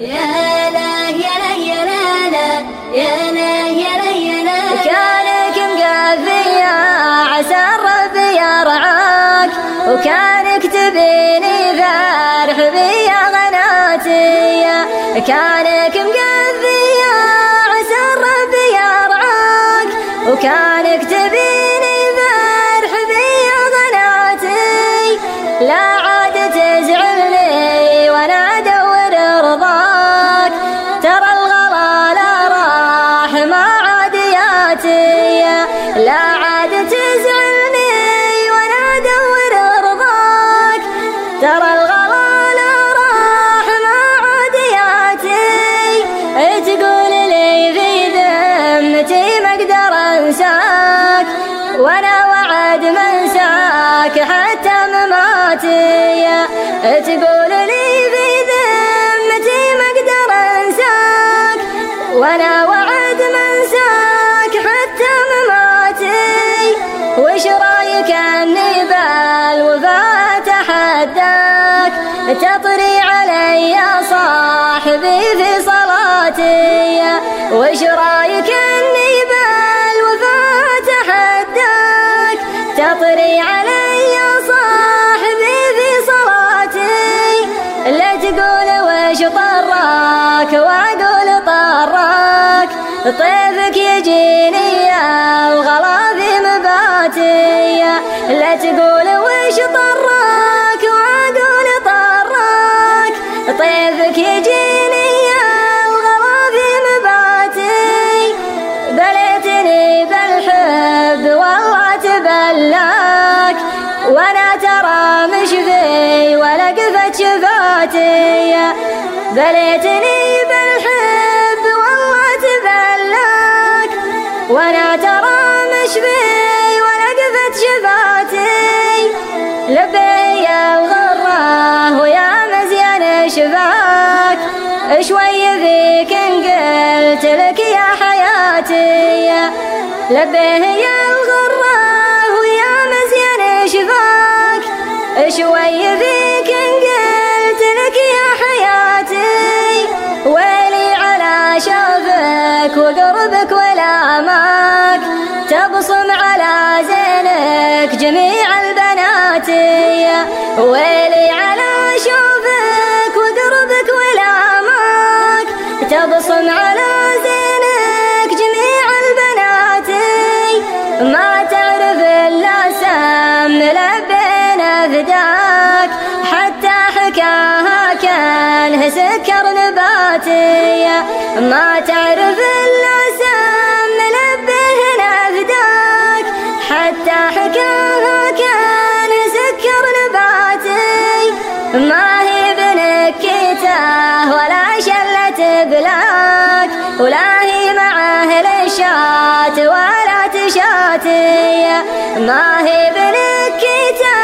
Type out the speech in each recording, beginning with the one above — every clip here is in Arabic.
يا لا يا يا يا تبيني غناتي. كانك مقفية منساك حتى مماتي. تقول لي في ذمتي ما أقدر أنساك وأنا وعد منساك حتى مماتي. وش رأيك أني بالوفاة اتحداك تطري علي صاحبي في صلاتي طيفك يجيني يا الغلا في مباتي لا تقول وش طراك واقول طراك. طيفك يجيني يا الغلا في مباتي بليتني بالحب والله تبلاك وأنا ترى مش ولا قفت شفاتي. بليتني بالحب وأنا ترى مش في ولا قفت شفاتي لبي الغرة ويا مزيان شفاك شوي فيك ان قلت لك يا حياتي. لبيه يا الغرة ويا مزيان شفاك شوي فيك شوفك وقربك ولا ماك تبصم على زينك جميع البنات. ويلي على شوفك وقربك ولا ماك تبصم على زينك جميع البنات. ما تعرف إلا سم لبينا فداك حتى حكاها كان سكر نباتي ما تعرف إلا سم لبينا فداك حتى حكاها كان سكر نباتي ما هي بنكته ولا شلة بلاك ولا هي مع أهل الشات ولا تشاتي ما هي بنكته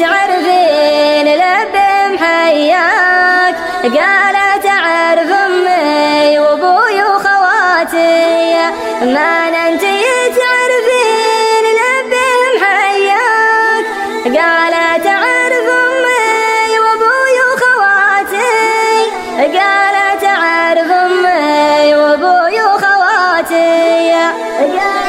تعرفين لب محياك قالت أعرف أمي وأبوي وخواتي. ما انت تعرفين لب محياك قالت أعرف أمي وأبوي وخواتي. قالت أعرف أمي وأبوي وخواتي. قالت